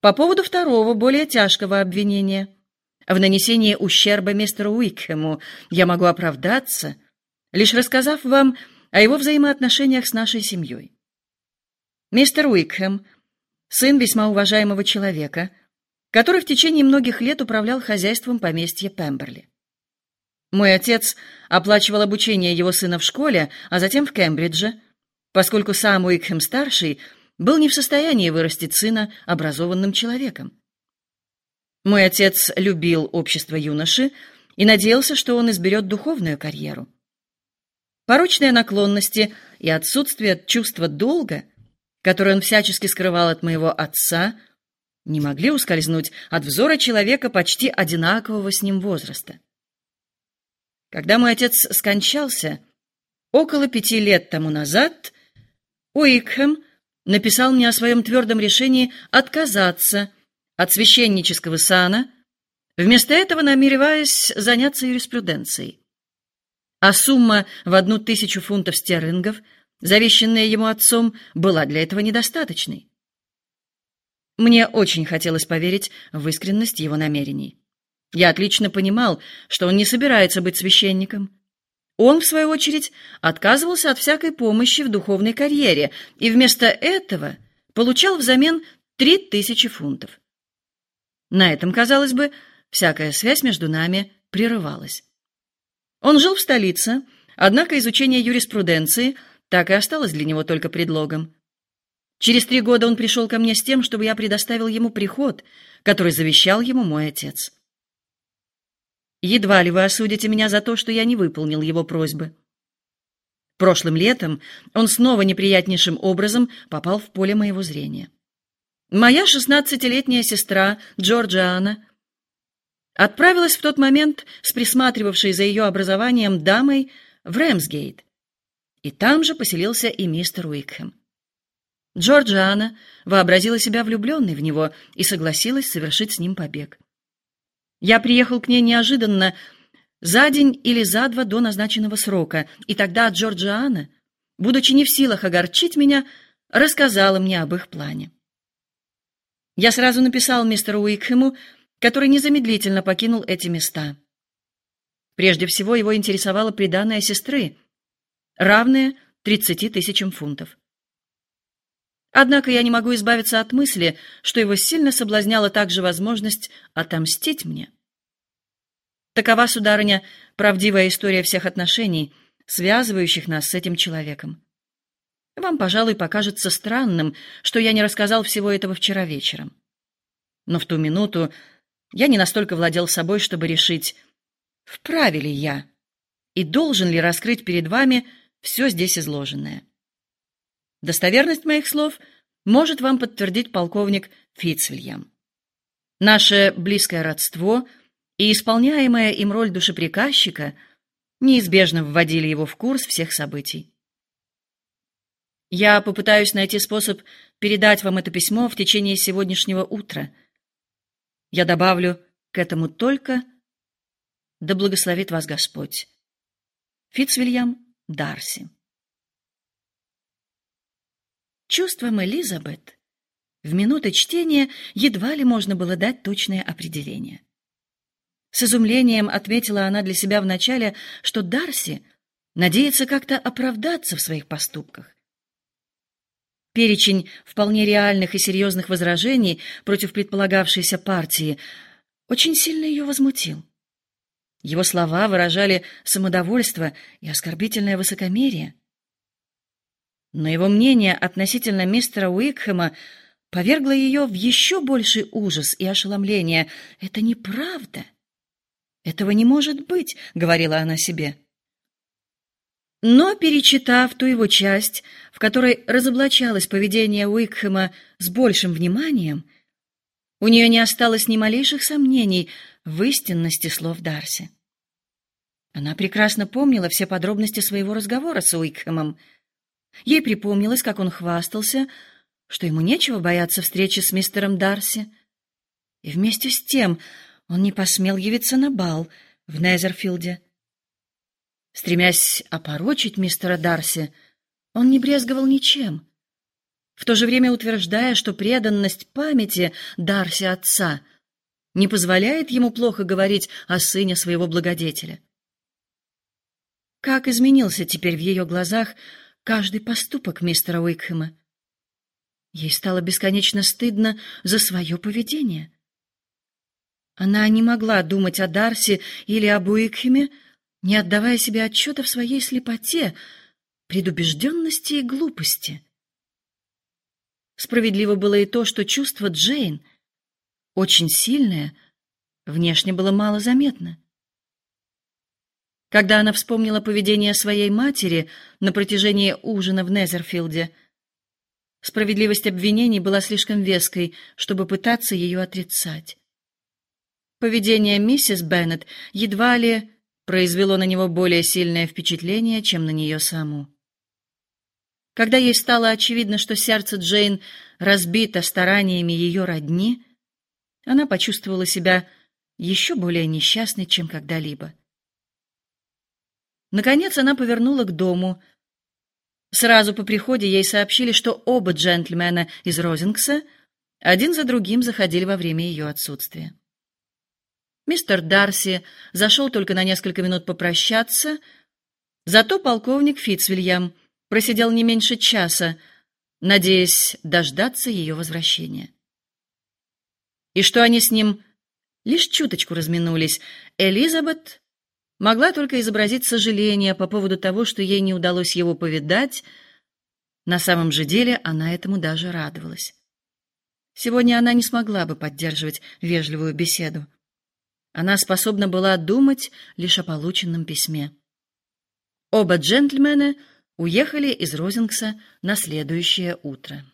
По поводу второго, более тяжкого обвинения в нанесении ущерба мистеру Уикхему я могу оправдаться, лишь рассказав вам о его взаимоотношениях с нашей семьей. Мистер Уикхэм — сын весьма уважаемого человека, который в течение многих лет управлял хозяйством поместья Пемберли. Мой отец оплачивал обучение его сына в школе, а затем в Кембридже, поскольку сам Уикхэм-старший был не в состоянии вырастить сына образованным человеком. Мой отец любил общество юноши и надеялся, что он изберет духовную карьеру. Порочные наклонности и отсутствие чувства долга, которое он всячески скрывал от моего отца, не могли ускользнуть от взора человека почти одинакового с ним возраста. Когда мой отец скончался, около пяти лет тому назад, Уикхэм написал мне о своем твердом решении отказаться от священнического сана, вместо этого намереваясь заняться юриспруденцией. А сумма в одну тысячу фунтов стерлингов, завещанная ему отцом, была для этого недостаточной. Мне очень хотелось поверить в искренность его намерений. Я отлично понимал, что он не собирается быть священником. Он, в свою очередь, отказывался от всякой помощи в духовной карьере и вместо этого получал взамен три тысячи фунтов. На этом, казалось бы, всякая связь между нами прерывалась. Он жил в столице, однако изучение юриспруденции так и осталось для него только предлогом. Через три года он пришел ко мне с тем, чтобы я предоставил ему приход, который завещал ему мой отец. Едва ли вы осудите меня за то, что я не выполнил его просьбы. Прошлым летом он снова неприятнейшим образом попал в поле моего зрения. Моя шестнадцатилетняя сестра Джорджиана отправилась в тот момент с присматривавшей за ее образованием дамой в Рэмсгейт, и там же поселился и мистер Уикхэм. Джорджиана вообразила себя влюбленной в него и согласилась совершить с ним побег. Я приехал к ней неожиданно, за день или за два до назначенного срока, и тогда Джорджиана, будучи не в силах огорчить меня, рассказала мне об их плане. Я сразу написал мистеру Уикхему, который незамедлительно покинул эти места. Прежде всего его интересовало приданое сестры, равное тридцати тысячам фунтов. Однако я не могу избавиться от мысли, что его сильно соблазняла также возможность отомстить мне. Такова, сударыня, правдивая история всех отношений, связывающих нас с этим человеком. Вам, пожалуй, покажется странным, что я не рассказал всего этого вчера вечером. Но в ту минуту я не настолько владел собой, чтобы решить, вправе ли я и должен ли раскрыть перед вами все здесь изложенное. Достоверность моих слов может вам подтвердить полковник Фитцвильям. Наше близкое родство и исполняемая им роль душеприказчика неизбежно вводили его в курс всех событий. Я попытаюсь найти способ передать вам это письмо в течение сегодняшнего утра. Я добавлю к этому только «Да благословит вас Господь». Фитцвильям Дарси Чувствам Элизабет в минуты чтения едва ли можно было дать точное определение. С изумлением отметила она для себя вначале, что Дарси надеется как-то оправдаться в своих поступках. Перечень вполне реальных и серьезных возражений против предполагавшейся партии очень сильно ее возмутил. Его слова выражали самодовольство и оскорбительное высокомерие. Но его мнение относительно мистера Уикхэма повергло ее в еще больший ужас и ошеломление. «Это неправда. Этого не может быть», — говорила она себе. Но, перечитав ту его часть, в которой разоблачалось поведение Уикхэма с большим вниманием, у нее не осталось ни малейших сомнений в истинности слов Дарси. Она прекрасно помнила все подробности своего разговора с Уикхэмом — Ей припомнилось, как он хвастался, что ему нечего бояться встречи с мистером Дарси. И вместе с тем он не посмел явиться на бал в Незерфилде. Стремясь опорочить мистера Дарси, он не брезговал ничем. в то же время утверждая, что преданность памяти Дарси отца не позволяет ему плохо говорить о сыне своего благодетеля. Как изменился теперь в ее глазах каждый поступок мистера Уикхэма. Ей стало бесконечно стыдно за свое поведение. Она не могла думать о Дарси или об Уикхеме, не отдавая себе отчета в своей слепоте, предубежденности и глупости. Справедливо было и то, что чувство Джейн, очень сильное, внешне было мало заметно. Когда она вспомнила поведение своей матери на протяжении ужина в Незерфилде, справедливость обвинений была слишком веской, чтобы пытаться ее отрицать. Поведение миссис Беннет едва ли произвело на него более сильное впечатление, чем на нее саму. Когда ей стало очевидно, что сердце Джейн разбито стараниями ее родни, она почувствовала себя еще более несчастной, чем когда-либо. Наконец она повернула к дому. Сразу по приходе ей сообщили, что оба джентльмена из Розингса один за другим заходили во время ее отсутствия. Мистер Дарси зашел только на несколько минут попрощаться, зато полковник Фитцвильям просидел не меньше часа, надеясь дождаться ее возвращения. И что они с ним лишь чуточку разминулись, Элизабет могла только изобразить сожаление по поводу того, что ей не удалось его повидать. На самом же деле она этому даже радовалась. Сегодня она не смогла бы поддерживать вежливую беседу. Она способна была думать лишь о полученном письме. Оба джентльмена уехали из Розингса на следующее утро.